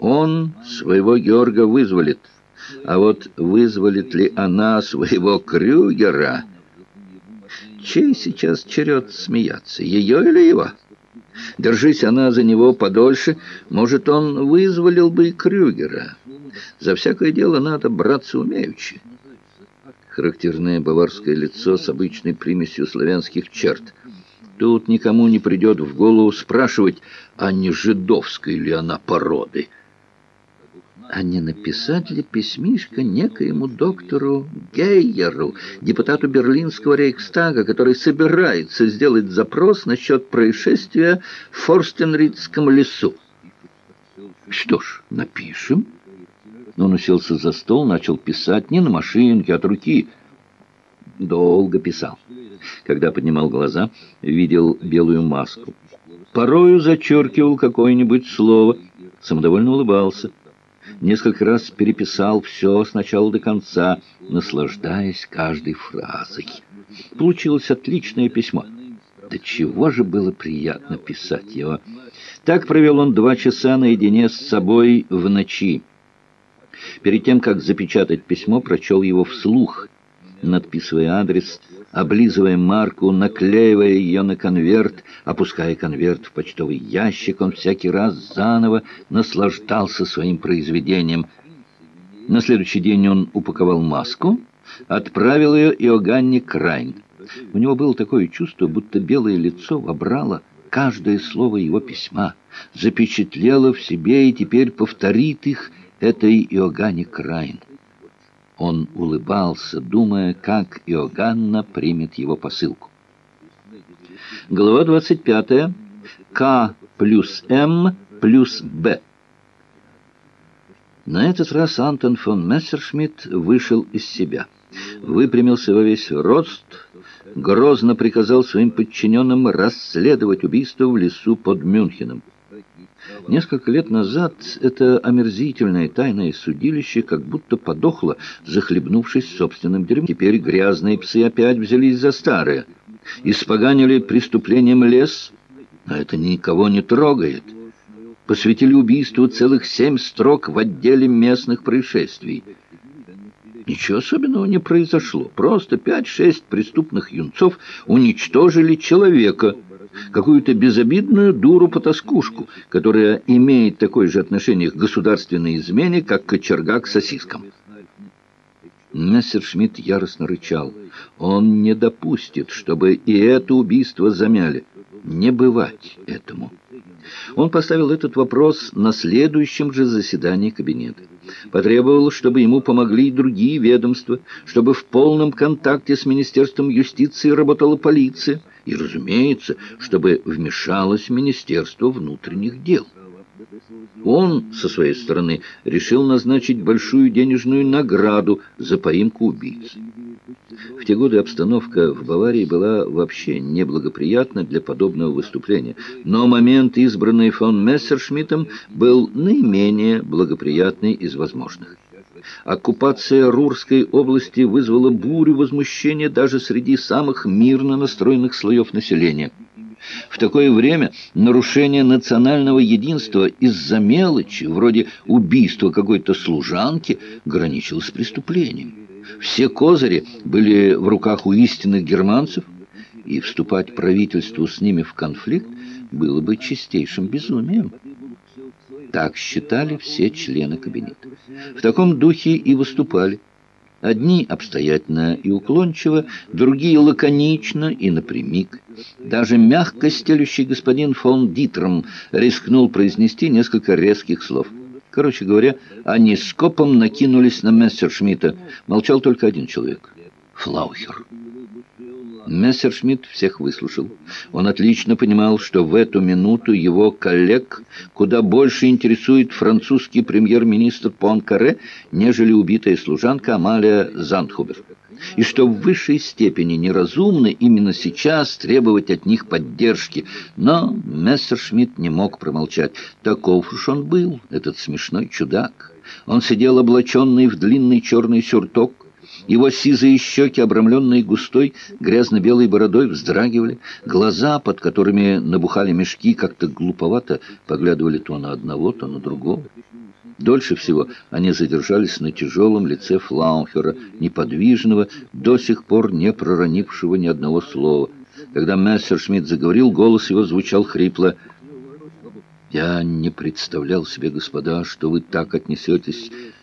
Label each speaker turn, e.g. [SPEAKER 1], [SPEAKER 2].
[SPEAKER 1] Он своего Георга вызволит. А вот вызволит ли она своего Крюгера? Чей сейчас черед смеяться, ее или его? Держись она за него подольше, может, он вызволил бы и Крюгера. За всякое дело надо браться умеючи. Характерное баварское лицо с обычной примесью славянских черт. Тут никому не придет в голову спрашивать, а не жидовской ли она породы а не написать ли письмишко некоему доктору Гейеру, депутату Берлинского рейхстага, который собирается сделать запрос насчет происшествия в Форстенридском лесу. Что ж, напишем. Он уселся за стол, начал писать не на машинке, а от руки. Долго писал. Когда поднимал глаза, видел белую маску. Порою зачеркивал какое-нибудь слово, самодовольно улыбался несколько раз переписал все сначала до конца, наслаждаясь каждой фразой. Получилось отличное письмо. Да чего же было приятно писать его. Так провел он два часа наедине с собой в ночи. Перед тем, как запечатать письмо, прочел его вслух, надписывая адрес облизывая марку, наклеивая ее на конверт, опуская конверт в почтовый ящик, он всякий раз заново наслаждался своим произведением. На следующий день он упаковал маску, отправил ее Иоганне Крайн. У него было такое чувство, будто белое лицо вобрало каждое слово его письма, запечатлело в себе и теперь повторит их этой Иоганне Крайн. Он улыбался, думая, как Иоганна примет его посылку. Глава 25. К плюс М плюс Б. На этот раз Антон фон Мессершмитт вышел из себя. Выпрямился во весь рост, грозно приказал своим подчиненным расследовать убийство в лесу под Мюнхеном. Несколько лет назад это омерзительное тайное судилище как будто подохло, захлебнувшись собственным дерьмом. Теперь грязные псы опять взялись за старое. Испоганили преступлением лес, но это никого не трогает. Посвятили убийству целых семь строк в отделе местных происшествий. Ничего особенного не произошло. Просто пять-шесть преступных юнцов уничтожили человека – какую-то безобидную дуру-потаскушку, которая имеет такое же отношение к государственной измене, как кочерга к сосискам. Мессершмитт яростно рычал. Он не допустит, чтобы и это убийство замяли. Не бывать этому. Он поставил этот вопрос на следующем же заседании кабинета. Потребовал, чтобы ему помогли и другие ведомства, чтобы в полном контакте с Министерством юстиции работала полиция, и, разумеется, чтобы вмешалось Министерство внутренних дел. Он, со своей стороны, решил назначить большую денежную награду за поимку убийц. В те годы обстановка в Баварии была вообще неблагоприятна для подобного выступления, но момент, избранный фон Мессершмиттом, был наименее благоприятный из возможных. Оккупация Рурской области вызвала бурю возмущения даже среди самых мирно настроенных слоев населения. В такое время нарушение национального единства из-за мелочи, вроде убийства какой-то служанки, граничило с преступлением. Все козыри были в руках у истинных германцев, и вступать правительству с ними в конфликт было бы чистейшим безумием. Так считали все члены кабинета. В таком духе и выступали. Одни обстоятельно и уклончиво, другие лаконично и напрямик. Даже мягко стелющий господин фон Дитром рискнул произнести несколько резких слов. Короче говоря, они скопом накинулись на Мессершмитта. Молчал только один человек — Флаухер. Мессершмитт всех выслушал. Он отлично понимал, что в эту минуту его коллег куда больше интересует французский премьер-министр Понкаре, нежели убитая служанка Амалия Зандхубер. И что в высшей степени неразумно именно сейчас требовать от них поддержки. Но Мессершмитт не мог промолчать. Таков уж он был, этот смешной чудак. Он сидел облаченный в длинный черный сюртук, Его сизые щеки, обрамленные густой грязно-белой бородой, вздрагивали. Глаза, под которыми набухали мешки, как-то глуповато поглядывали то на одного, то на другого. Дольше всего они задержались на тяжелом лице Флаухера, неподвижного, до сих пор не проронившего ни одного слова. Когда Мессершмитт заговорил, голос его звучал хрипло. «Я не представлял себе, господа, что вы так отнесетесь